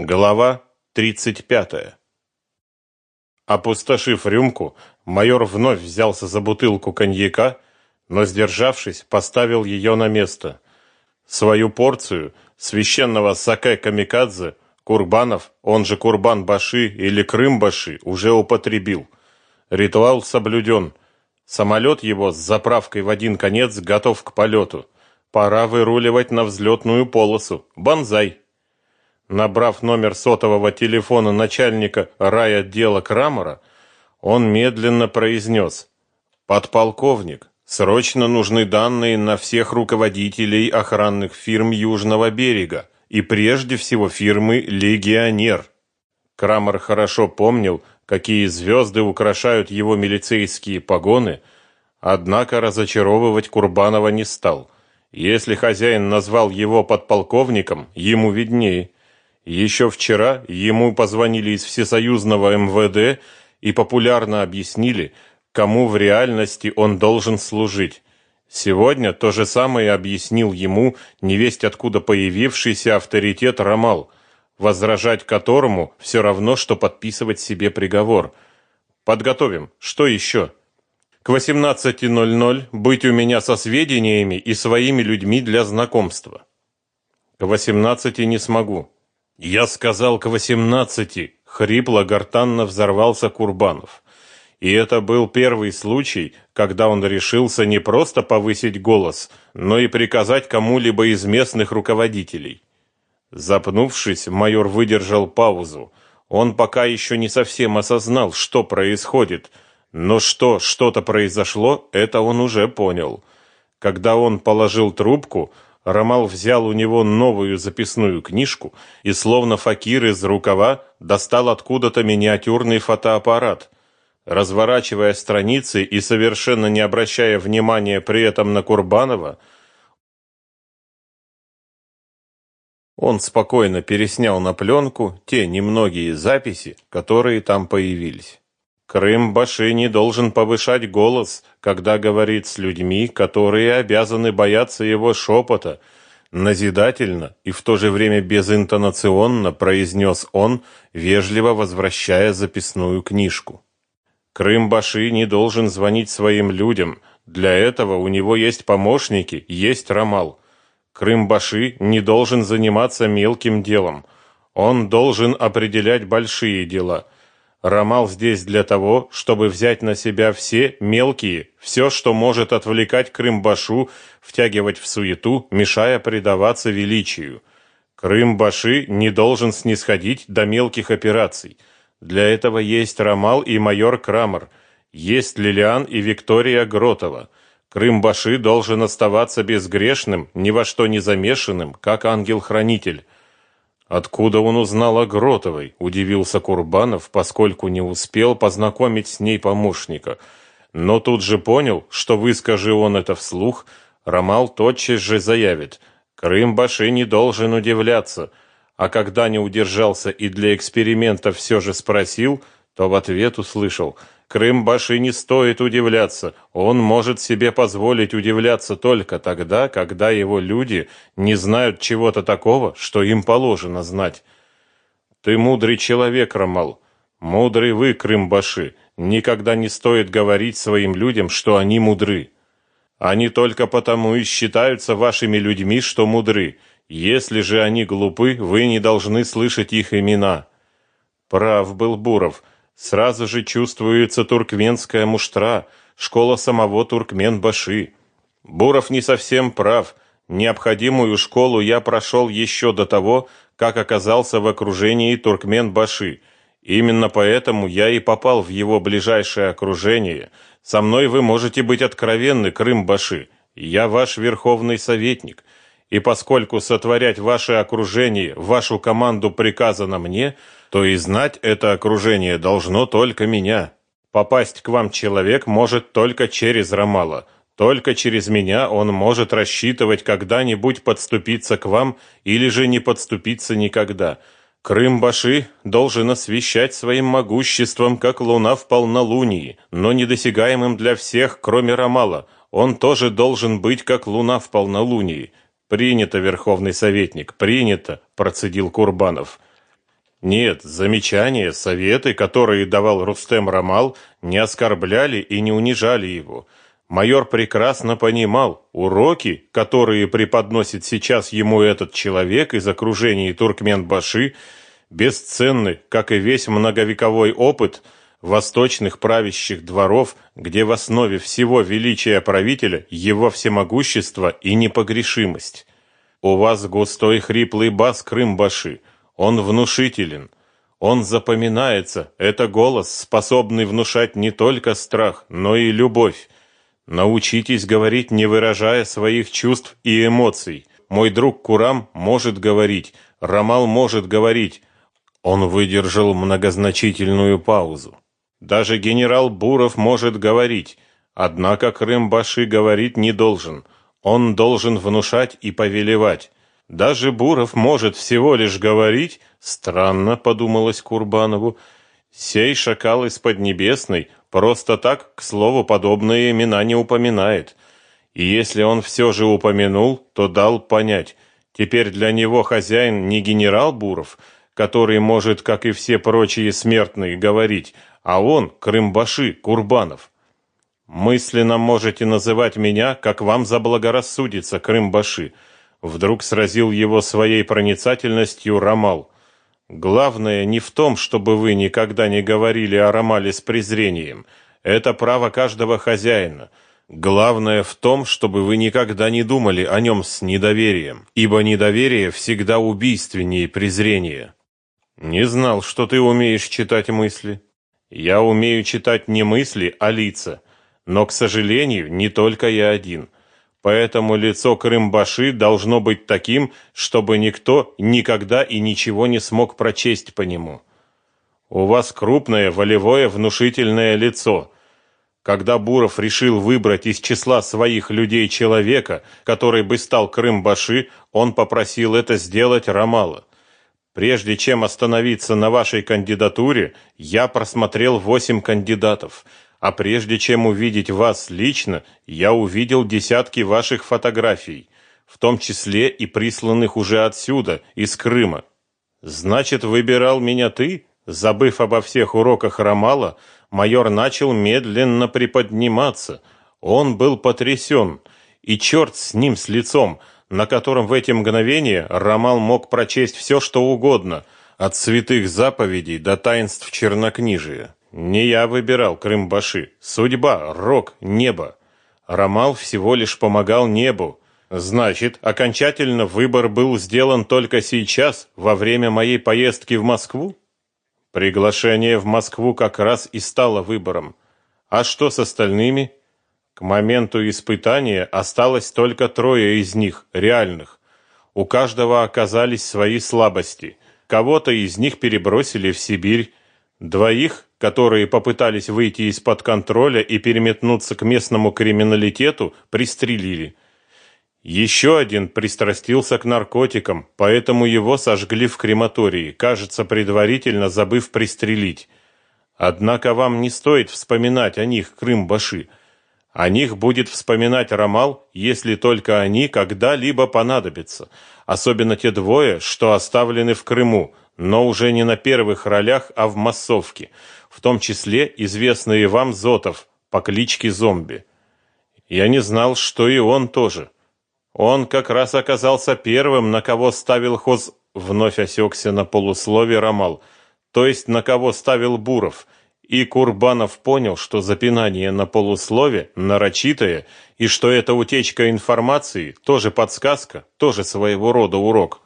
Глава 35. Опустошив рюмку, майор вновь взялся за бутылку коньяка, но, сдержавшись, поставил ее на место. Свою порцию священного саке камикадзе Курбанов, он же Курбан-баши или Крым-баши, уже употребил. Ритуал соблюден. Самолет его с заправкой в один конец готов к полету. Пора выруливать на взлетную полосу. Банзай! Набрав номер сотового телефона начальника райотдела Крамера, он медленно произнес. «Подполковник, срочно нужны данные на всех руководителей охранных фирм Южного берега и прежде всего фирмы «Легионер». Крамер хорошо помнил, какие звезды украшают его милицейские погоны, однако разочаровывать Курбанова не стал. Если хозяин назвал его подполковником, ему виднее – еще вчера ему позвонили из всесоюзного МВД и популярно объяснили, кому в реальности он должен служить. Сегодня то же самое объяснил ему невесть откуда появившийся авторитет Рамал, возражать которому все равно, что подписывать себе приговор. Подготовим. Что еще? К 18.00 быть у меня со сведениями и своими людьми для знакомства. К 18 не смогу. Я сказал к восемнадцати, хрипло гортанно взорвался Курбанов. И это был первый случай, когда он решился не просто повысить голос, но и приказать кому-либо из местных руководителей. Запнувшись, майор выдержал паузу. Он пока еще не совсем осознал, что происходит, но что что-то произошло, это он уже понял. Когда он положил трубку, Ромал взял у него новую записную книжку и, словно факир из рукава, достал откуда-то миниатюрный фотоаппарат. Разворачивая страницы и совершенно не обращая внимания при этом на Курбанова, он спокойно переснял на пленку те немногие записи, которые там появились. Крым-Баши не должен повышать голос, когда говорит с людьми, которые обязаны бояться его шепота. Назидательно и в то же время безинтонационно произнес он, вежливо возвращая записную книжку. Крым-Баши не должен звонить своим людям. Для этого у него есть помощники, есть Рамал. Крым-Баши не должен заниматься мелким делом. Он должен определять большие дела – Рамал здесь для того, чтобы взять на себя все мелкие, все, что может отвлекать Крымбашу, втягивать в суету, мешая предаваться величию. Крымбаши не должен снисходить до мелких операций. Для этого есть Рамал и майор Крамер, есть Лилиан и Виктория Гротова. Крымбаши должен оставаться безгрешным, ни во что не замешанным, как ангел-хранитель. Откуда он узнал о Гротовой? Удивился Курбанов, поскольку не успел познакомить с ней помощника. Но тут же понял, что выскажи он это вслух, Рамал тотчас же заявит: Крым-баши не должен удивляться. А когда не удержался и для эксперимента все же спросил, то в ответ услышал: Крым-баши не стоит удивляться. Он может себе позволить удивляться только тогда, когда его люди не знают чего-то такого, что им положено знать. Ты мудрый человек, Рамал. Мудрый вы, Крым-баши. Никогда не стоит говорить своим людям, что они мудры. Они только потому и считаются вашими людьми, что мудры. Если же они глупы, вы не должны слышать их имена. Прав был Буров. Сразу же чувствуется туркменская муштра, школа самого Туркмен-баши. Буров не совсем прав. Необходимую школу я прошел еще до того, как оказался в окружении Туркмен-баши. Именно поэтому я и попал в его ближайшее окружение. Со мной вы можете быть откровенны, Крым-баши. Я ваш верховный советник. И поскольку сотворять ваше окружение, вашу команду приказано мне, то и знать это окружение должно только меня. Попасть к вам человек может только через Рамала. Только через меня он может рассчитывать когда-нибудь подступиться к вам или же не подступиться никогда. Крым-баши должен освещать своим могуществом, как луна в полнолунии, но недосягаемым для всех, кроме Рамала. Он тоже должен быть, как луна в полнолунии. Принято, верховный советник, принято, процедил Курбанов. Нет, замечания, советы, которые давал Рустем Рамал, не оскорбляли и не унижали его. Майор прекрасно понимал, уроки, которые преподносит сейчас ему этот человек из окружения Туркменбаши, бесценны, как и весь многовековой опыт восточных правящих дворов, где в основе всего величия правителя его всемогущество и непогрешимость. У вас густой хриплый бас Крымбаши, он внушителен, он запоминается, это голос, способный внушать не только страх, но и любовь. Научитесь говорить, не выражая своих чувств и эмоций. Мой друг Курам может говорить, Рамал может говорить, он выдержал многозначительную паузу. Даже генерал Буров может говорить, однако Крымбаши говорить не должен. Он должен внушать и повелевать. Даже Буров может всего лишь говорить, странно, подумалось Курбанову. Сей шакал из Поднебесной просто так, к слову, подобные имена не упоминает. И если он все же упомянул, то дал понять. Теперь для него хозяин не генерал Буров, который может, как и все прочие смертные, говорить, а он Крымбаши Курбанов. Мысленно можете называть меня, как вам заблагорассудится, Крымбаши. Вдруг сразил его своей проницательностью Рамал. Главное не в том, чтобы вы никогда не говорили о Рамале с презрением. Это право каждого хозяина. Главное в том, чтобы вы никогда не думали о нем с недоверием, ибо недоверие всегда убийственнее презрения. Не знал, что ты умеешь читать мысли. Я умею читать не мысли, а лица. Но, к сожалению, не только я один. Поэтому лицо Крымбаши должно быть таким, чтобы никто никогда и ничего не смог прочесть по нему. У вас крупное, волевое, внушительное лицо. Когда Буров решил выбрать из числа своих людей человека, который бы стал Крымбаши, он попросил это сделать Рамала. Прежде чем остановиться на вашей кандидатуре, я просмотрел восемь кандидатов, а прежде чем увидеть вас лично, я увидел десятки ваших фотографий, в том числе и присланных уже отсюда, из Крыма. Значит, выбирал меня ты? Забыв обо всех уроках Ромала, майор начал медленно приподниматься. Он был потрясен, и черт с ним с лицом, на котором в эти мгновения Ромал мог прочесть все, что угодно, от святых заповедей до таинств чернокнижия. Не я выбирал Крымбаши. Судьба, рок, небо. Ромал всего лишь помогал небу. Значит, окончательно выбор был сделан только сейчас, во время моей поездки в Москву? Приглашение в Москву как раз и стало выбором. А что с остальными? К моменту испытания осталось только трое из них, реальных. У каждого оказались свои слабости. Кого-то из них перебросили в Сибирь, двоих, которые попытались выйти из-под контроля и переметнуться к местному криминалитету, пристрелили. Еще один пристрастился к наркотикам, поэтому его сожгли в крематории, кажется, предварительно забыв пристрелить. Однако вам не стоит вспоминать о них, Крым-Баши. О них будет вспоминать Рамал, если только они когда-либо понадобятся, особенно те двое, что оставлены в Крыму, но уже не на первых ролях, а в массовке, в том числе известный вам Зотов по кличке Зомби. Я не знал, что и он тоже. Он как раз оказался первым, на кого ставил хоз, вновь осекся на полуслове Рамал, то есть на кого ставил Буров – и Курбанов понял, что запинание на полуслове нарочитое, и что эта утечка информации тоже подсказка, тоже своего рода урок.